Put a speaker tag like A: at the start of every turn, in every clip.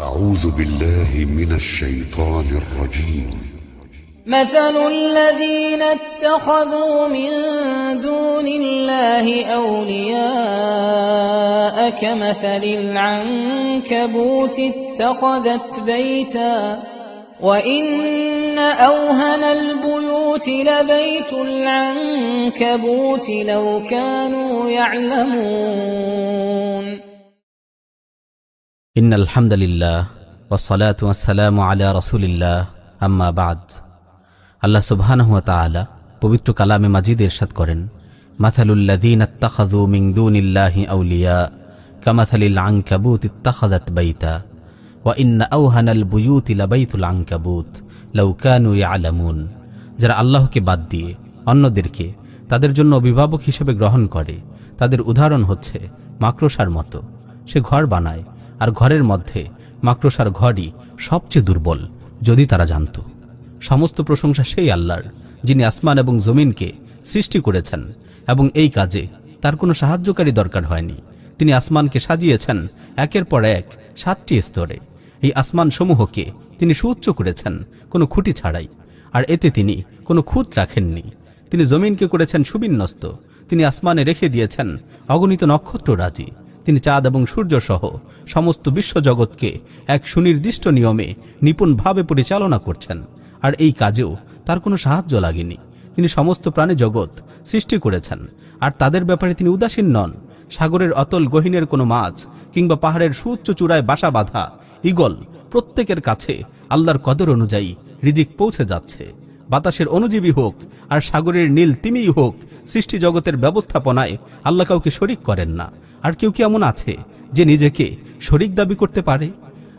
A: أعوذ بالله من الشيطان الرجيم.
B: مثل الذين اتخذوا من دون الله أولياء كمثل العنكبوت اتخذت بيتا. وإن أوهن البيوت لبيت العنكبوت لو كانوا يعلمون.
C: In আলহামদুলিল্লাহ ওসলাত ওয়াসালাম আলা রসুলিল্লাহ, আম্মা বাদ। আল্লাহ সুবহানহুয়া আলা পবিত্র কালামে মাজিদ এরশাদ করেন মাথালুল্লাদিন আত্তাখাজু মিংদুনিল্লাহি আউলিয়া, কামাথালিল আংকাবুত ইত্তাখাজাত বৈতা ও ইন্না আউহানাল বুয়ুত ইলাবাইতুল আংকাবুত লৌকানু আলামুন যারা আল্লাহকে বাদ দিয়ে অন্যদেরকে তাদের জন্য অভিভাবক হিসেবে গ্রহণ করে, তাদের উদাহরণ হচ্ছে মাকড়সার মতো। সে ঘর বানায় আর ঘরের মধ্যে মাকড়সার ঘরই সবচেয়ে দুর্বল, যদি তারা জানত। সমস্ত প্রশংসা সেই আল্লাহর, যিনি আসমান এবং জমিনকে সৃষ্টি করেছেন, এবং এই কাজে তার কোনো সাহায্যকারী দরকার হয়নি। তিনি আসমানকে সাজিয়েছেন একের পর এক সাতটি স্তরে। এই আসমান সমূহকে তিনি সুউচ্চ করেছেন কোনো খুঁটি ছাড়াই, আর এতে তিনি কোনো খুঁত রাখেননি। তিনি জমিনকে করেছেন সুবিন্যস্ত। তিনি আসমানে রেখে দিয়েছেন অগণিত নক্ষত্র রাজি তিনি চাঁদ এবং সূর্য সহ সমস্ত বিশ্বজগৎকে এক সুনির্দিষ্ট নিয়মে নিপুণভাবে পরিচালনা করছেন। আর এই কাজেও তার কোনো সাহায্য লাগেনি। তিনি সমস্ত প্রাণী জগৎ সৃষ্টি করেছেন। আর তাদের ব্যাপারে তিনি উদাসীন নন। সাগরের অতল গহীনের কোনো মাছ কিংবা পাহাড়ের সুউচ্চ চূড়ায় বাসা বাঁধা ইগল প্রত্যেকের কাছে আল্লাহর কদর অনুযায়ী রিজিক পৌঁছে যাচ্ছে। বাতাসের অনুজীবী হোক, আর সাগরের নীল তিমিই হোক, সৃষ্টি জগতের ব্যবস্থাপনায় আল্লাহ কাউকে শরিক করেন না। আর কেউ কি এমন আছে যে নিজেকে শরিক দাবি করতে পারে?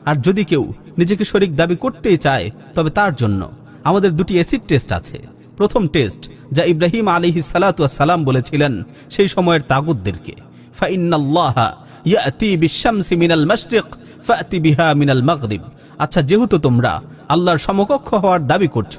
C: আর যদি কেউ নিজেকে শরিক দাবি করতেই চায়, তবে তার জন্য আমাদের দুটি অ্যাসিড টেস্ট আছে। প্রথম টেস্ট, যা ইব্রাহিম আলিহি সালাম বলেছিলেন সেই সময়ের তাগুদদেরকে আচ্ছা যেহেতু তোমরা আল্লাহর সমকক্ষ হওয়ার দাবি করছ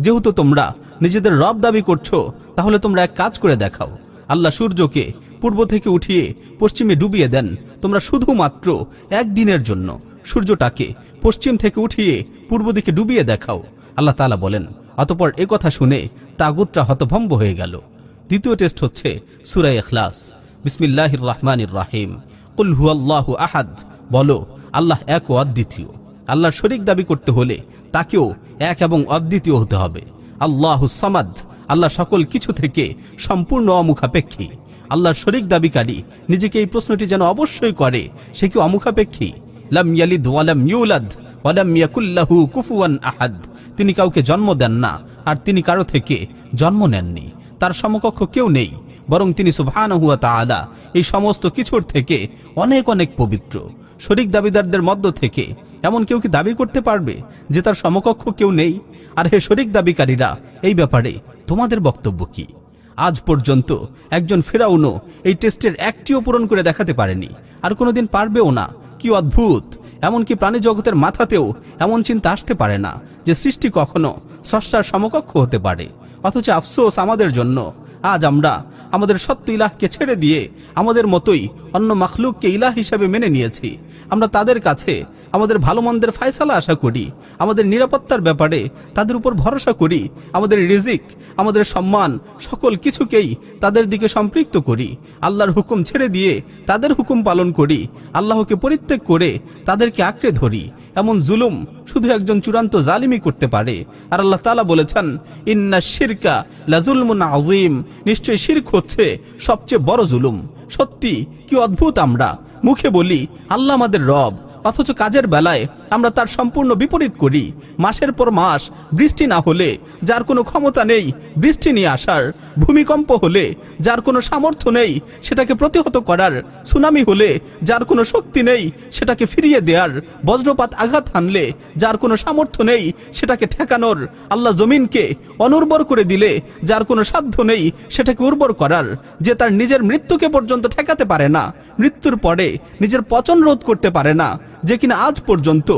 C: যেহেতু তোমরা নিজেদের রব দাবি করছ, তাহলে তোমরা এক কাজ করে দেখাও। আল্লাহ সূর্যকে পূর্ব থেকে উঠিয়ে পশ্চিমে ডুবিয়ে দেন। তোমরা শুধুমাত্র একদিনের জন্য সূর্যটাকে পশ্চিম থেকে উঠিয়ে পূর্ব দিকে ডুবিয়ে দেখাও। আল্লাহ তালা বলেন, অতপর এ কথা শুনে তাগুতরা হতভম্ব হয়ে গেল। দ্বিতীয় টেস্ট হচ্ছে সুরাই এখলাস বিসমিল্লাহির রহমানির রাহিম। কুল আল্লাহ আহাদ। বলো, আল্লাহ এক অদ্বিতীয়। আল্লাহর শরিক দাবি করতে হলে তাকেও এক এবং অদ্বিতীয় হতে হবে। আল্লাহ সামাদ, আল্লাহ সকল কিছু থেকে সম্পূর্ণ অমুখাপেক্ষী। আল্লাহর শরিক দাবিকারী নিজেকে এই প্রশ্নটি যেন অবশ্যই করে, সে কি অমুখাপেক্ষী? ওয়ালাম কুফুয়ান আহাদ। তিনি কাউকে জন্ম দেন না, আর তিনি কারও থেকে জন্ম নেননি। তার সমকক্ষ কেউ নেই, বরং তিনি সুবহানাহুয়া তাআলা এই সমস্ত কিছুর থেকে অনেক অনেক পবিত্র। শরিক দাবিদারদের মধ্য থেকে। এমন কেউ কি দাবি করতে পারবে যে তার সমকক্ষ কেউ নেই? আর হে শরিক দাবিকারীরা, এই ব্যাপারে তোমাদের বক্তব্য কি? আজ পর্যন্ত একজন ফেরাউনও এই টেস্টের একটিও পূরণ করে দেখাতে পারেনি। আর কোনোদিন পারবেও না। কি অদ্ভুত! এমনকি প্রাণী জগতের মাথাতেও এমন চিন্তা আসতে পারে না যে সৃষ্টি কখনো স্রষ্টার সমকক্ষ হতে পারে। অথচ আফসোস আমাদের জন্য। আজ আমরা আমাদের সত্য ইলাহকে ছেড়ে দিয়ে আমাদের মতোই অন্য মখলুককে ইলাহ হিসাবে মেনে নিয়েছি। আমরা তাদের কাছে আমাদের ভালো মন্দের ফায়সালা আশা করি, আমাদের নিরাপত্তার ব্যাপারে তাদের উপর ভরসা করি, আমাদের রিজিক, আমাদের সম্মান, সকল কিছুকেই তাদের দিকে সম্পৃক্ত করি, আল্লাহর হুকুম ছেড়ে দিয়ে তাদের হুকুম পালন করি, আল্লাহকে পরিত্যাগ করে তাদেরকে আঁকড়ে ধরি, এমন জুলুম শুধু একজন চূড়ান্ত জালিমি করতে পারে। আর আল্লাহ তালা বলেছেন, ইন্না শিরকা লাজুলমুন আজিম নিশ্চয় শির্ক হচ্ছে সবচেয়ে বড় জুলুম। সত্যি কি অদ্ভুত আমরা? মুখে বলি, আল্লাহ আমাদের রব। অথচ কাজের বেলায় আমরা তার সম্পূর্ণ বিপরীত করি। মাসের পর মাস বৃষ্টি না হলে যার কোনো ক্ষমতা নেই বৃষ্টি নিয়ে আসার, ভূমিকম্প হলে যার কোনো সামর্থ্য নেই সেটাকে প্রতিহত করার, সুনামি হলে যার কোনো শক্তি নেই সেটাকে ফিরিয়ে দেওয়ার বজ্রপাত আঘাত হানলে যার কোনো সামর্থ্য নেই সেটাকে ঠেকানোর, আল্লাহ জমিনকে অনুর্বর করে দিলে যার কোনো সাধ্য নেই সেটাকে উর্বর করার, যে তার নিজের মৃত্যুকে পর্যন্ত ঠেকাতে পারে না, মৃত্যুর পরে নিজের পচন রোধ করতে পারে না যে কিনা আজ পর্যন্ত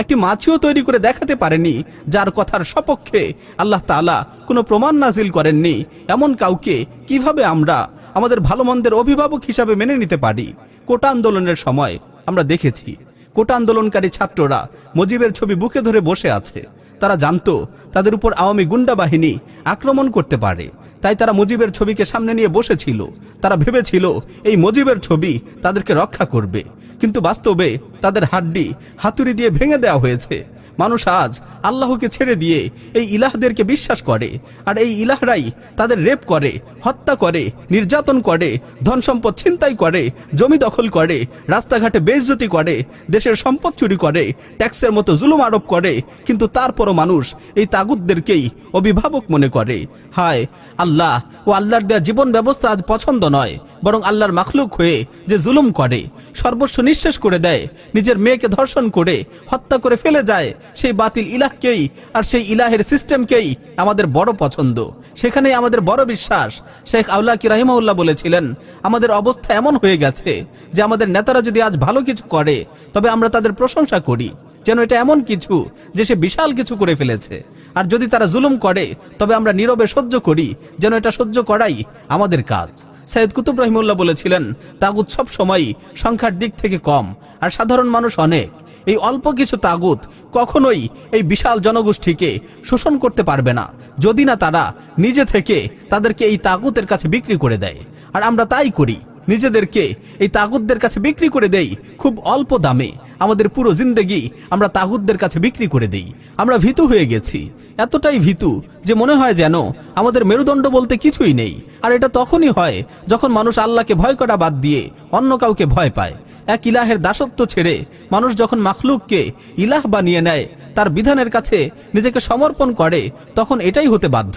C: একটি মাছিও তৈরি করে দেখাতে পারেনি, যার কথার সপক্ষে আল্লাহ তালা কোনো প্রমাণ নাজিল করেননি। এমন কাউকে কীভাবে আমরা আমাদের ভালো মন্দের অভিভাবক হিসাবে মেনে নিতে পারি? কোটা আন্দোলনের সময় আমরা দেখেছি, কোটা আন্দোলনকারী ছাত্ররা মুজিবের ছবি বুকে ধরে বসে আছে। তারা জানত তাদের উপর আওয়ামী গুন্ডা বাহিনী আক্রমণ করতে পারে। তাই তারা মুজিবের ছবিকে সামনে নিয়ে বসেছিল। তারা ভেবেছিল, এই মুজিবের ছবি তাদেরকে রক্ষা করবে। কিন্তু বাস্তবে তাদের হাড্ডি হাতুড়ি দিয়ে ভেঙে দেওয়া হয়েছে। মানুষ আজ আল্লাহকে ছেড়ে দিয়ে এই ইলাহদেরকে বিশ্বাস করে। আর এই ইলাহরাই তাদের রেপ করে, হত্যা করে, নির্যাতন করে, ধন সম্পদ ছিনতাই করে, জমি দখল করে, রাস্তাঘাটে বেইজ্জতি করে, দেশের সম্পদ চুরি করে, ট্যাক্সের মতো জুলুম আরোপ করে। কিন্তু তারপরও মানুষ এই তাগুদদেরকেই অভিভাবক মনে করে। হায় আল্লাহ ও আল্লাহর দেয়া জীবন ব্যবস্থা আজ পছন্দ নয়, বরং আল্লাহর মাখলুক হয়ে যে জুলুম করে, সর্বস্ব নিঃশেষ করে দেয়, নিজের মেয়েকে ধর্ষণ করে, হত্যা করে ফেলে যায় সেই বাতিল ইলাহকেই আর সেই ইলাহের সিস্টেমকেই আমাদের বড় পছন্দ। সেখানেই আমাদের বড় বিশ্বাস। শেখ আউলা কি রাহিমাউল্লাহ বলেছিলেন, আমাদের অবস্থা এমন হয়ে গেছে যে আমাদের নেতারা যদি আজ ভালো কিছু করে, তবে আমরা তাদের প্রশংসা করি। যেন এটা এমন কিছু যে সে বিশাল কিছু করে ফেলেছে। আর যদি তারা জুলুম করে, তবে আমরা নীরবে সহ্য করি। যেন এটা সহ্য করাই আমাদের কাজ। সৈয়দ কুতুব রহিমুল্লাহ বলেছিলেন, তাগুত সব সময় সংখ্যার দিক থেকে কম, আর সাধারণ মানুষ অনেক। এই অল্প কিছু তাগুত কখনোই এই বিশাল জনগোষ্ঠীকে শোষণ করতে পারবে না। যদি না তারা নিজে থেকে তাদেরকে এই তাগুতের কাছে বিক্রি করে দেয়। আর আমরা তাই করি, নিজেদেরকে এই তাগুতদের কাছে বিক্রি করে দেই খুব অল্প দামে। আমাদের পুরো জিন্দেগি আমরা তাগুতদের কাছে বিক্রি করে দেই। আমরা ভীতু হয়ে গেছি। এতটাই ভীতু যে মনে হয় যেন আমাদের মেরুদণ্ড বলতে কিছুই নেই। আর এটা তখনই হয় যখন মানুষ আল্লাহকে ভয় করা বাদ দিয়ে অন্য কাউকে ভয় পায়। এক ইলাহের দাসত্ব ছেড়ে মানুষ যখন মাখলুককে ইলাহ বানিয়ে নেয়, তার বিধানের কাছে নিজেকে সমর্পণ করে, তখন এটাই হতে বাধ্য।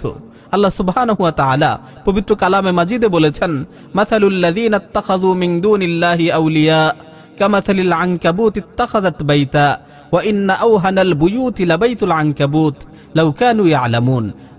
C: আল্লাহ সুবহানাহু ওয়া তাআলা পবিত্র কালামে মাজিদে বলেছেন মিন দুনিল্লাহি আউলিয়া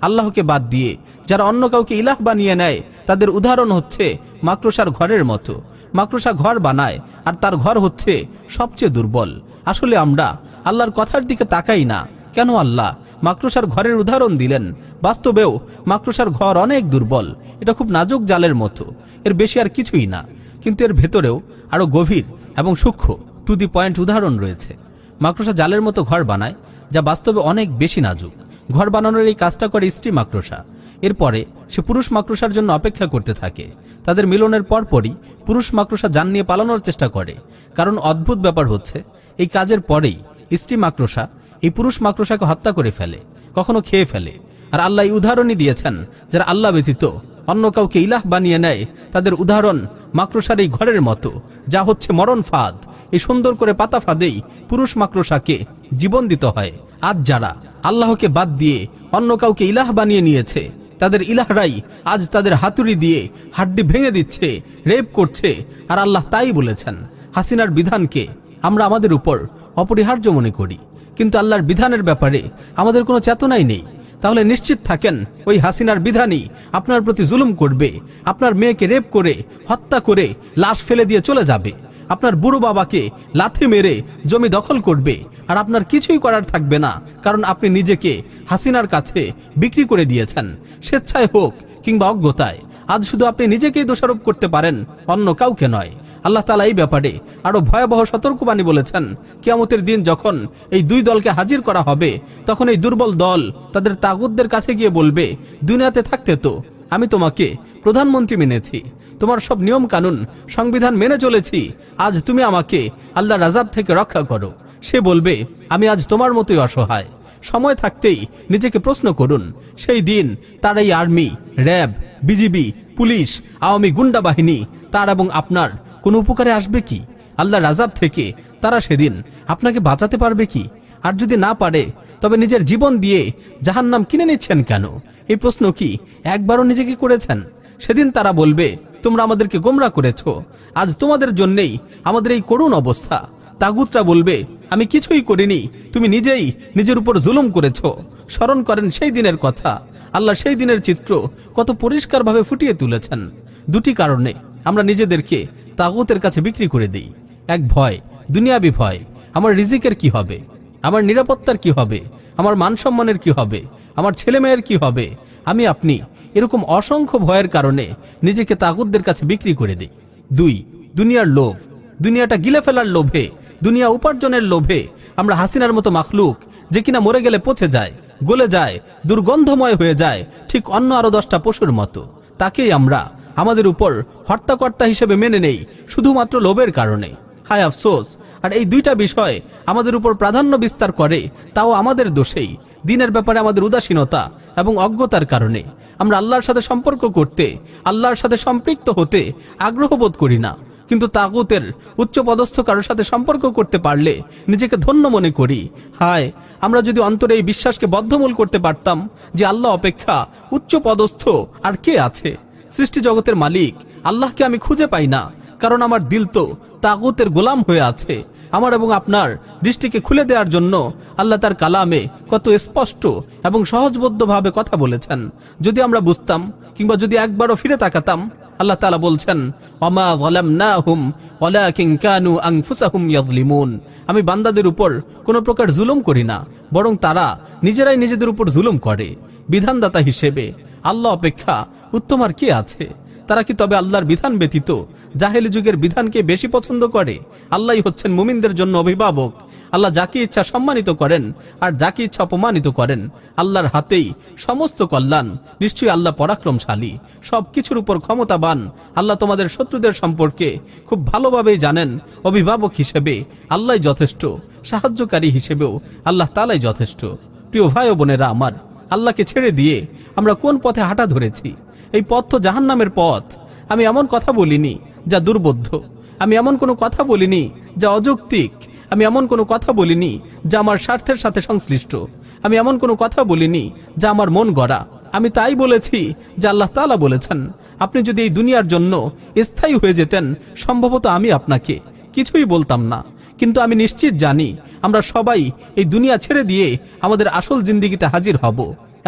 C: আল্লাহকে বাদ দিয়ে, যারা অন্য কাউকে ইলাহ বানিয়ে নেয়, তাদের উদাহরণ হচ্ছে মাকড়সার ঘরের মতো। মাকড়সা ঘর বানায়, আর তার ঘর হচ্ছে সবচেয়ে দুর্বল। আসলে আমরা আল্লাহর কথার দিকে তাকাই না। কেন আল্লাহ মাকড়সার ঘরের উদাহরণ দিলেন? বাস্তবেও মাকড়সার ঘর অনেক দুর্বল। এটা খুব নাজুক জালের মতো। এর বেশি আর কিছুই না। কিন্তু এর ভেতরেও আরও গভীর এবং সূক্ষ্ম টু দি পয়েন্ট উদাহরণ রয়েছে। মাকড়সা জালের মতো ঘর বানায়, যা বাস্তবে অনেক বেশি নাজুক। ঘর বানানোর এই কাজটা করে স্ত্রী মাকড়সা। এরপরে সে পুরুষ মাকড়সার জন্য অপেক্ষা করতে থাকে। তাদের মিলনের পরপরই পুরুষ মাকড়সা যান নিয়ে পালানোর চেষ্টা করে। কারণ অদ্ভুত ব্যাপার হচ্ছে, এই কাজের পরেই স্ত্রী মাকড়সা এই পুরুষ মাকড়সাকে হত্যা করে ফেলে, কখনো খেয়ে ফেলে। আর আল্লাহ এই উদাহরণই দিয়েছেন, যারা আল্লাহ ব্যতীত অন্য কাউকে ইলাহ বানিয়ে নেয়, তাদের উদাহরণ মাকড়সার এই ঘরের মতো, যা হচ্ছে মরণ ফাঁদ। এই সুন্দর করে পাতা ফাঁদেই পুরুষ মাকড়সাকে জীবন দিতে হয়। আজ যারা আল্লাহকে বাদ দিয়ে অন্য কাউকে ইলাহ বানিয়ে নিয়েছে তাদের ইলাহরাই আজ তাদের হাতুড়ি দিয়ে হাড্ডি ভেঙে দিচ্ছে, রেপ করছে, আর আল্লাহ তাই বলেছেন, হাসিনার বিধানকে আমরা আমাদের উপর অপরিহার্য মনে করি। কিন্তু আল্লাহর বিধানের ব্যাপারে আমাদের কোনো চেতনাই নেই। তাহলে নিশ্চিত থাকেন, ওই হাসিনার বিধানই আপনার প্রতি জুলুম করবে, আপনার মেয়েকে রেপ করে, হত্যা করে লাশ ফেলে দিয়ে চলে যাবে। আপনার বুড়ো বাবাকে লাথি মেরে জমি দখল করবে আর আপনার কিছুই করার থাকবে না, কারণ আপনি নিজেকে হাসিনার কাছে বিক্রি করে দিয়েছেন। স্বেচ্ছায় হোক কিংবা অজ্ঞতায়, আজ শুধু আপনি নিজেকেই দোষারোপ করতে পারেন, অন্য কাউকে নয়। আল্লাহ তালা এই ব্যাপারে আরও ভয়াবহ সতর্কবাণী বলেছেন, কিয়ামতের দিন যখন এই দুই দলকে হাজির করা হবে, তখন এই দুর্বল দল তাদের তাগুদদের কাছে গিয়ে বলবে, দুনিয়াতে থাকতে তো আমি তোমাকে প্রধানমন্ত্রী মেনেছি। তোমার সব নিয়ম কানুন, সংবিধান মেনে চলেছি। আজ তুমি আমাকে আল্লাহ রাজাব থেকে রক্ষা করো। সে বলবে, আমি আজ তোমার মতোই অসহায়। সময় থাকতেই নিজেকে প্রশ্ন করুন, সেই দিন তার এই army, RAB, BGB, police, Awami গুন্ডা বাহিনী, তার এবং আপনার কোনো উপকারে আসবে কি? আল্লাহ রাজাব থেকে তারা সেদিন আপনাকে বাঁচাতে পারবে কি? আর যদি না পারে তবে নিজের জীবন দিয়ে জাহান্নাম কিনে নিচ্ছেন কেন? এই প্রশ্ন কি একবারও নিজেকে করেছেন? সেদিন তারা বলবে, তোমরা আমাদেরকে গোমরা করেছ। আজ তোমাদের জন্যেই আমাদের এই করুণ অবস্থা। তাগুতরা বলবে, আমি কিছুই করিনি। তুমি নিজেই নিজের উপর জুলুম করেছ। স্মরণ করেন সেই দিনের কথা। আল্লাহ সেই দিনের চিত্র কত পরিষ্কারভাবে ফুটিয়ে তুলেছেন। দুটি কারণে আমরা নিজেদেরকে তাগুতের কাছে বিক্রি করে দিই। এক ভয়, দুনিয়াবি ভয়, আমার রিজিকের কি হবে? আমার নিরাপত্তার কি হবে? আমার মান সম্মানের কি হবে? আমার ছেলে মেয়ের কি হবে? আমি আপনি। এরকম অসংখ্য ভয়ের কারণে নিজেকে তাগুতদের কাছে বিক্রি করে দিই। দুই, দুনিয়ার লোভ। দুনিয়াটা গিলে ফেলার লোভে। দুনিয়া উপার্জনের লোভে। আমরা হাসিনার মতো মাখলুক যে কিনা মরে গেলে পচে যায়, গলে যায়, দুর্গন্ধময় হয়ে যায়, ঠিক অন্য আরও দশটা পশুর মতো। তাকেই আমরা আমাদের উপর হর্তাকর্তা হিসেবে মেনে নেই, শুধুমাত্র লোভের কারণে। হায় আফসোস আর এই দুইটা বিষয় আমাদের উপর প্রাধান্য বিস্তার করে, তাও আমাদের দোষেই। দিনের ব্যাপারে আমাদের উদাসীনতা এবং অজ্ঞতার কারণে। আমরা আল্লাহর সাথে সম্পর্ক করতে, আল্লাহর সাথে সম্পৃক্ত হতে আগ্রহ বোধ করি না। কিন্তু তাগুতের উচ্চ পদস্থ কারোর সাথে সম্পর্ক করতে পারলে নিজেকে ধন্য মনে করি। হায়, আমরা যদি অন্তরে এই বিশ্বাসকে বদ্ধমূল করতে পারতাম যে আল্লাহ অপেক্ষা উচ্চ পদস্থ আর কে আছে? সৃষ্টি জগতের মালিক, আল্লাহকে আমি খুঁজে পাই না। কারণ আমার দিল তো তাগুতের গোলাম হয়ে আছে। আমার এবং আপনার দৃষ্টিকে খুলে দেওয়ার জন্য আল্লাহ তার কালামে কত স্পষ্ট এবং সহজবদ্ধভাবে কথা বলেছেন। যদি আমরা বুঝতাম কিংবা যদি একবারও ফিরে তাকাতাম, আল্লাহ তালা বলছেন অমা যালামনাহুম ওয়ালাকিন কানু আনফুসাহুম ইয়াযলিমুন। আমি বান্দাদের উপর কোনো প্রকার জুলুম করি না, বরং তারা নিজেরাই নিজেদের উপর জুলুম করে। বিধানদাতা হিসেবে আল্লাহ অপেক্ষা উত্তম আর কি আছে? তারা কি তবে আল্লাহর বিধান ব্যতীত? জাহেলি যুগের বিধানকে বেশি পছন্দ করে? আল্লাহ হচ্ছেন মুমিনদের জন্য অভিভাবক। আল্লাহ যাকে ইচ্ছা সম্মানিত করেন, আর যাকে ইচ্ছা অপমানিত করেন, আল্লাহর হাতেই সমস্ত কল্যাণ, নিশ্চয়ই আল্লাহ পরাক্রমশালী। সব কিছুর উপর ক্ষমতাবান, আল্লাহ তোমাদের শত্রুদের সম্পর্কে খুব ভালোভাবেই জানেন। অভিভাবক হিসেবে আল্লাহ যথেষ্ট, সাহায্যকারী হিসেবেও আল্লাহ তালাই যথেষ্ট। প্রিয় ভাই বোনেরা আমার আল্লাহকে ছেড়ে দিয়ে আমরা কোন পথে হাঁটা ধরেছি? এই পথ তো জাহান্নামের পথ। আমি এমন কথা বলিনি যা দুর্বোধ্য। আমি এমন কোনো কথা বলিনি যা অযৌক্তিক। আমি এমন কোনো কথা বলিনি যা আমার স্বার্থের সাথে সংশ্লিষ্ট। আমি এমন কোনো কথা বলিনি যা আমার মন গড়া। আমি তাই বলেছি যে আল্লাহ তাআলা বলেছেন। আপনি যদি এই দুনিয়ার জন্য স্থায়ী হয়ে যেতেন, সম্ভবত আমি আপনাকে কিছুই বলতাম না। কিন্তু আমি নিশ্চিত জানি, আমরা সবাই এই দুনিয়া ছেড়ে দিয়ে আমাদের আসল জিন্দিগিতে হাজির হব।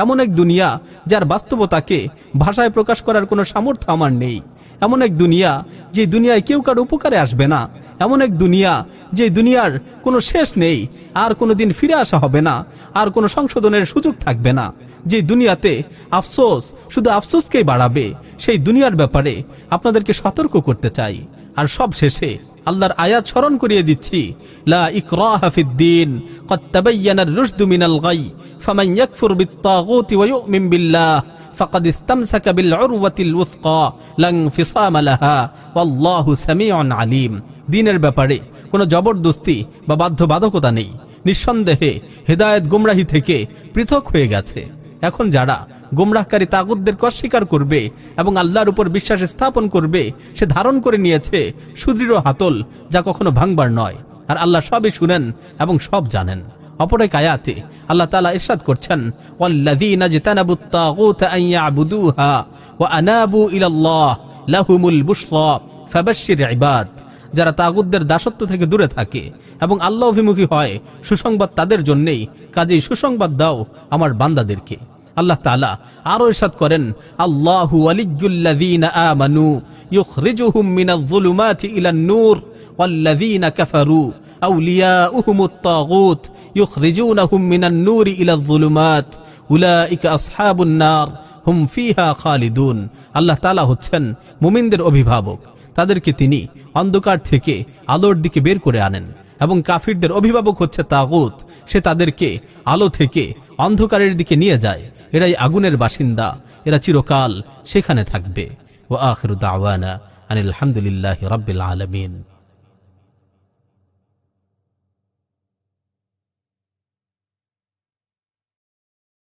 C: এমন এক দুনিয়া যার বাস্তবতাকে ভাষায় প্রকাশ করার কোনো সামর্থ্য আমার নেই। এমন এক দুনিয়া যে দুনিয়ায় কেউ কার উপকারে আসবে না। এমন এক দুনিয়া যে দুনিয়ার কোনো শেষ নেই, আর কোনো দিন ফিরে আসা হবে না, আর কোনো সংশোধনের সুযোগ থাকবে না। যে দুনিয়াতে আফসোস, শুধু আফসোসকেই বাড়াবে, সেই দুনিয়ার ব্যাপারে আপনাদেরকে সতর্ক করতে চাই। আর সব শেষে আল্লাহর আয়াত স্মরণ করিয়ে দিচ্ছি লা ইকরাহা ফিদ্দিন قد تبين الرشد من الغي فمن يكفر بالطاغوت ويؤمن بالله فقد استمسك بالعروة الوثقى لا انفصام لها والله سميع عليم দিনের ব্যাপারে কোনো জবরদস্তি বা বাধ্যবাধকতা নেই নিঃসন্দেহে হেদায়েত গুমরাহি থেকে পৃথক হয়ে গেছে এখন যারা গুমরাহকারী তাগুদদের অস্বীকার করবে এবং আল্লাহর উপর বিশ্বাস স্থাপন করবে, সে ধারণ করে নিয়েছে সুদৃঢ় হাতল যা কখনো ভাঙবার নয়। আর আল্লাহ সবই শুনেন এবং সব জানেন। অপর এক আয়াতে আল্লাহ তাআলা ইরশাদ করছেন লাহুমুল বুশরা ফাবাশশির ইবাদ। যারা তাগুদদের দাসত্ব থেকে দূরে থাকে এবং আল্লাহ অভিমুখী হয়, সুসংবাদ তাদের জন্যেই। কাজেই সুসংবাদ দাও আমার বান্দাদেরকে। আল্লাহ তালা আরও ইরশাদ করেন, আল্লাহু নার হুম ফিহা খালিদুন। আল্লাহ তাআলা হচ্ছেন মুমিনদের অভিভাবক। তাদেরকে তিনি অন্ধকার থেকে আলোর দিকে বের করে আনেন এবং কাফিরদের অভিভাবক হচ্ছে তাগুত। সে তাদেরকে আলো থেকে অন্ধকারের দিকে নিয়ে যায়। এরাই আগুনের বাসিন্দা এরা চিরকাল সেখানে থাকবে। ও আখির দাওয়ানা আনিল হামদুলিল্লাহ রাব্বিল আলামিন।